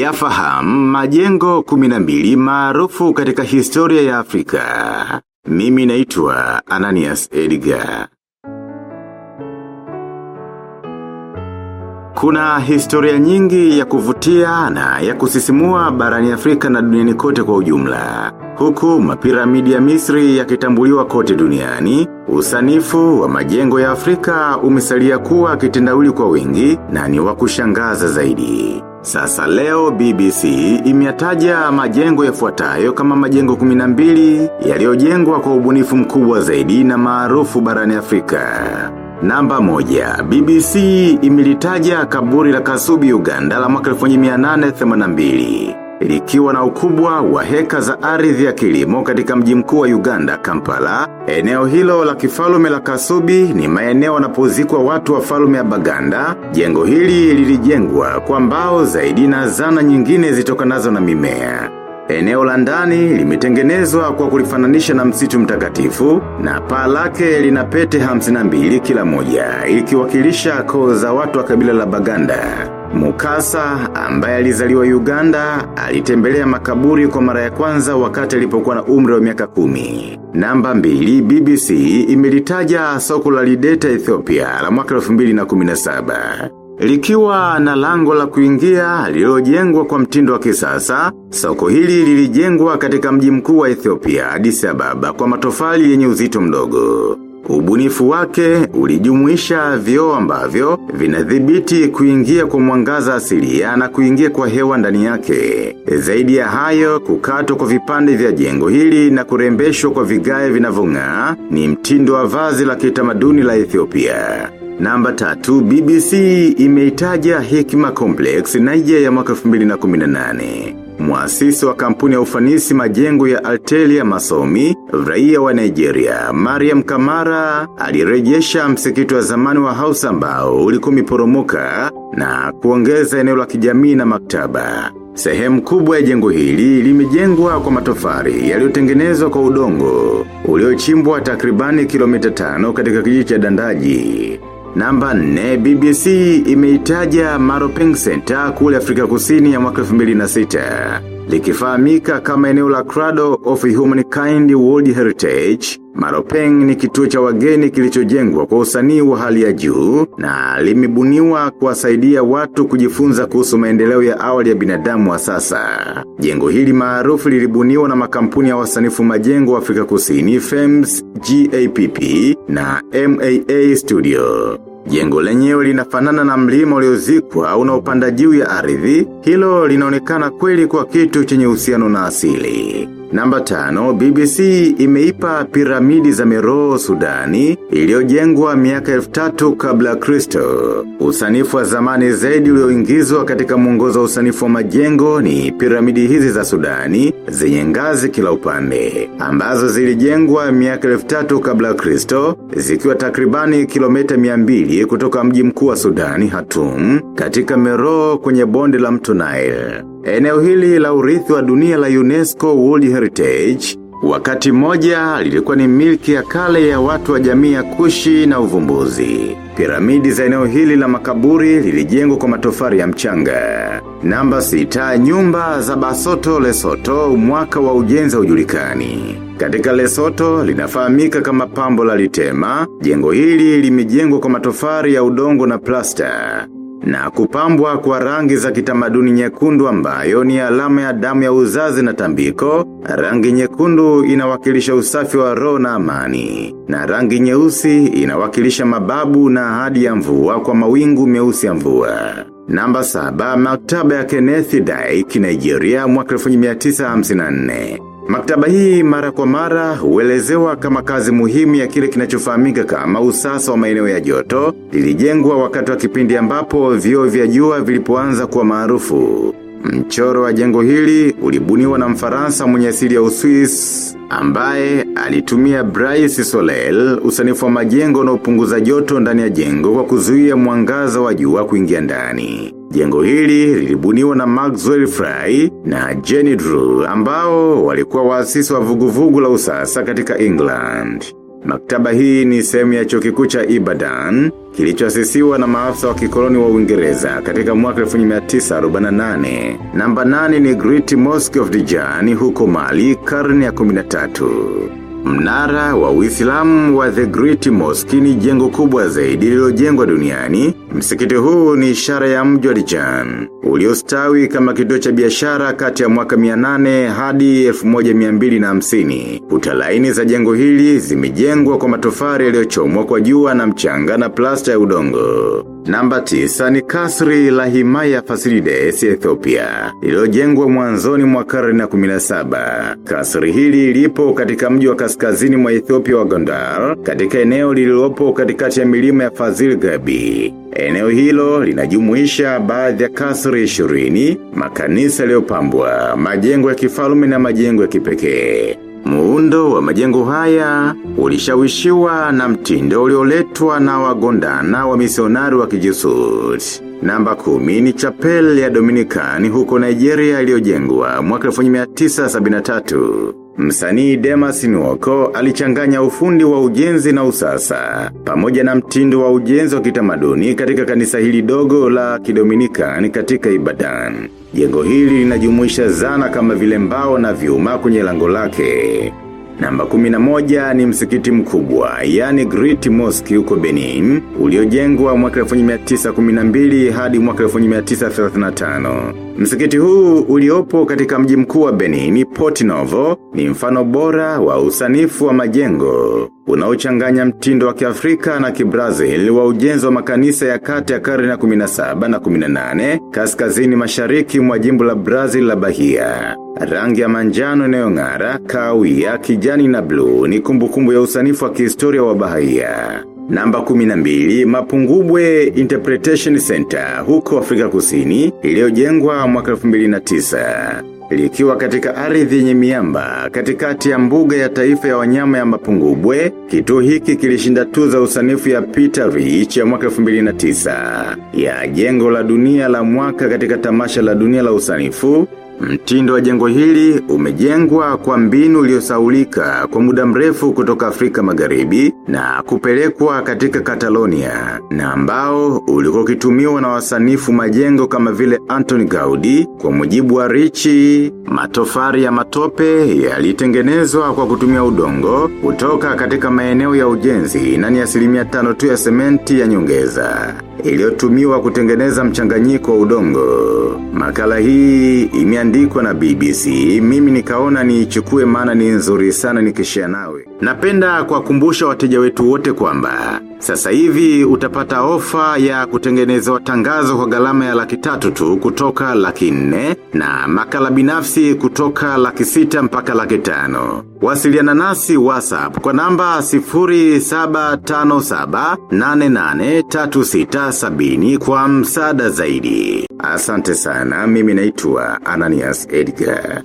Yafahamu majengo kuminambili maarufu katika historia ya Afrika. Mimi naitwa Ananias Edgar. Kuna historia nyingi ya kuvutia na ya kusisimua barani Afrika na duniani kote kwa ujumla. Huku mapiramidi ya misri yakitambuliwa kote duniani, usanifu wa majengo ya Afrika umesalia kuwa kitendawili kwa wingi na ni wa kushangaza zaidi. Sasa leo BBC imiataja majengo yafuatayo kama majengo 12 yaliyojengwa kwa ubunifu mkubwa zaidi na maarufu barani Afrika. Namba moja, BBC imilitaja kaburi la kasubi Uganda la mwaka 1882 likiwa na ukubwa wa heka za ardhi ya kilimo katika mji mkuu wa Uganda, Kampala. Eneo hilo la kifalume la kasubi ni maeneo wanapozikwa watu wa falume ya Baganda. Jengo hili lilijengwa kwa mbao zaidi na zana nyingine zitokanazo na mimea. Eneo la ndani limetengenezwa kwa kulifananisha na msitu mtakatifu na paa lake lina pete 52 kila moja ikiwakilisha koo za watu wa kabila la Baganda. Mukasa ambaye alizaliwa Uganda alitembelea makaburi kwa mara ya kwanza wakati alipokuwa na umri wa miaka kumi. Namba mbili BBC imelitaja soko la Lideta Ethiopia la mwaka 2017. Likiwa na lango la kuingia lililojengwa kwa mtindo wa kisasa, soko hili lilijengwa katika mji mkuu wa Ethiopia, Addis Ababa kwa matofali yenye uzito mdogo. Ubunifu wake ulijumuisha vioo ambavyo vinadhibiti kuingia kwa mwangaza asilia na kuingia kwa hewa ndani yake. Zaidi ya hayo kukatwa kwa vipande vya jengo hili na kurembeshwa kwa vigae vinavyong'aa ni mtindo wa vazi la kitamaduni la Ethiopia. Namba tatu, BBC imeitaja Hekima Complex ije ya mwaka 2018. Mwasisi wa kampuni ya ufanisi majengo ya Altelia Masomi, raia wa Nigeria, Mariam Kamara, alirejesha msikiti wa zamani wa House ambao ulikuwa umeporomoka na kuongeza eneo la kijamii na maktaba. Sehemu kubwa ya jengo hili limejengwa kwa matofari yaliyotengenezwa kwa udongo, uliochimbwa takribani kilomita tano katika kijiji cha Dandaji. Namba ne BBC imeitaja Maropeng Center kule Afrika kusini ya mwaka 2006. Likifahamika kama eneo la Cradle of Humankind World Heritage, Maropeng ni kituo cha wageni kilichojengwa kwa usanii wa hali ya juu na limebuniwa kuwasaidia watu kujifunza kuhusu maendeleo ya awali ya binadamu wa sasa. Jengo hili maarufu lilibuniwa na makampuni ya wasanifu majengo wa Afrika Kusini, FEMS, GAPP na MAA Studio. Jengo lenyewe linafanana na mlima uliozikwa unaopanda juu ya ardhi, hilo linaonekana kweli kwa kitu chenye uhusiano na asili. Namba tano, BBC imeipa piramidi za Mero Sudani iliyojengwa miaka elfu tatu kabla Kristo. Usanifu wa zamani zaidi ulioingizwa katika mwongozo wa usanifu wa majengo ni piramidi hizi za Sudani zenye ngazi kila upande. Ambazo zilijengwa miaka elfu tatu kabla Kristo zikiwa takribani kilomita 200 kutoka mji mkuu wa Sudani Hatum katika Meroo kwenye bonde la mto Nile. Eneo hili la urithi wa dunia la UNESCO World Heritage, wakati moja lilikuwa ni milki ya kale ya watu wa jamii ya kushi na uvumbuzi. Piramidi za eneo hili la makaburi lilijengwa kwa matofari ya mchanga. Namba sita nyumba za Basoto Lesoto mwaka wa ujenzi ujulikani. Katika Lesoto linafahamika kama pambo la litema, jengo hili limejengwa kwa matofari ya udongo na plasta na kupambwa kwa rangi za kitamaduni nyekundu ambayo ni alama ya damu ya uzazi na tambiko, rangi nyekundu inawakilisha usafi wa roho na amani, na rangi nyeusi inawakilisha mababu na ahadi ya mvua kwa mawingu meusi ya mvua. Namba saba, maktaba ya Kenneth Dyke, Nigeria, mwaka 1954. Maktaba hii mara kwa mara huelezewa kama kazi muhimu ya kile kinachofahamika kama usasa wa maeneo ya joto, lilijengwa wakati wa kipindi ambapo vio vya jua vilipoanza kuwa maarufu. Mchoro wa jengo hili ulibuniwa na mfaransa mwenye asili ya Uswis ambaye alitumia Bryce Solel usanifu wa majengo na upunguza joto ndani ya jengo kwa kuzuia mwangaza wa jua kuingia ndani. Jengo hili lilibuniwa na Maxwell Fry na Jenny Drew ambao walikuwa waasisi wa vuguvugu la usasa katika England. Maktaba hii ni sehemu ya chuo kikuu cha Ibadan, kilichoasisiwa na maafisa wa kikoloni wa Uingereza katika mwaka 1948. Namba 8 ni Great Mosque of Dijani huko Mali, karne ya 13. Mnara wa uislamu wa The Great Mosque ni jengo kubwa zaidi lililojengwa duniani. Msikiti huu ni ishara ya mji wa. Uliostawi kama kituo cha biashara kati ya mwaka 800 hadi 1250. Kuta laini za jengo hili zimejengwa kwa matofari yaliyochomwa kwa jua na mchanga na plasta ya udongo. Namba tisa ni kasri la himaya Fasilides Ethiopia. Lililojengwa mwanzoni mwa karne ya 17. Kasri hili lipo katika mji wa kaskazini mwa Ethiopia wa Gondar, katika eneo lililopo katikati ya milima ya Fazil Gabi. Eneo hilo linajumuisha baadhi ya kasri ishirini, makanisa yaliyopambwa, majengo ya kifalume na majengo ya kipekee. Muundo wa majengo haya ulishawishiwa na mtindo ulioletwa na wagondana wa misionari wa kijisuti. Namba kumi ni chapel ya Dominikani huko Nigeria iliyojengwa mwaka 1973. Msanii Demas Nuoko alichanganya ufundi wa ujenzi na usasa, pamoja na mtindo wa ujenzi wa kitamaduni katika kanisa hili dogo la kidominikani katika Ibadan. Jengo hili linajumuisha zana kama vile mbao na vyuma kwenye lango lake. Namba 11 ni msikiti mkubwa, yani Great Mosque huko Benin, uliojengwa mwaka 1912 hadi mwaka 1935. Msikiti huu uliopo katika mji mkuu wa Benin, Port Novo, ni mfano bora wa usanifu wa majengo. Unaochanganya mtindo wa kiafrika na kibrazil wa ujenzi wa makanisa ya kati ya karne ya 17 na 18 kaskazini mashariki mwa jimbo la Brazil la Bahia. Rangi ya manjano inayong'ara, kahawia, kijani na bluu ni kumbukumbu ya usanifu wa kihistoria wa Bahia. Namba 12 Mapungubwe Interpretation Center huko Afrika Kusini iliyojengwa mwaka 2009 likiwa katika ardhi yenye miamba katikati ya mbuga ya taifa ya wanyama ya Mapungubwe, kituo hiki kilishinda tuzo usanifu ya Peter Rich ya mwaka 2009 ya jengo la dunia la mwaka katika tamasha la dunia la usanifu Mtindo wa jengo hili umejengwa kwa mbinu iliyosaulika kwa muda mrefu kutoka Afrika Magharibi na kupelekwa katika Catalonia na ambao ulikuwa ukitumiwa na wasanifu majengo kama vile Anthony Gaudi. Kwa mujibu wa Richi matofari ya matope yalitengenezwa kwa kutumia udongo kutoka katika maeneo ya ujenzi na ni asilimia tano tu ya sementi ya nyongeza iliyotumiwa kutengeneza mchanganyiko wa udongo. Makala hii imeandikwa na BBC, mimi nikaona niichukue maana ni nzuri sana nikishare nawe. Napenda kuwakumbusha wateja wetu wote kwamba sasa hivi utapata ofa ya kutengeneza tangazo kwa gharama ya laki tatu tu kutoka laki nne na makala binafsi kutoka laki sita mpaka laki tano. Wasiliana nasi WhatsApp kwa namba 0757883670 kwa msaada zaidi. Asante sana, mimi naitwa Ananias Edgar.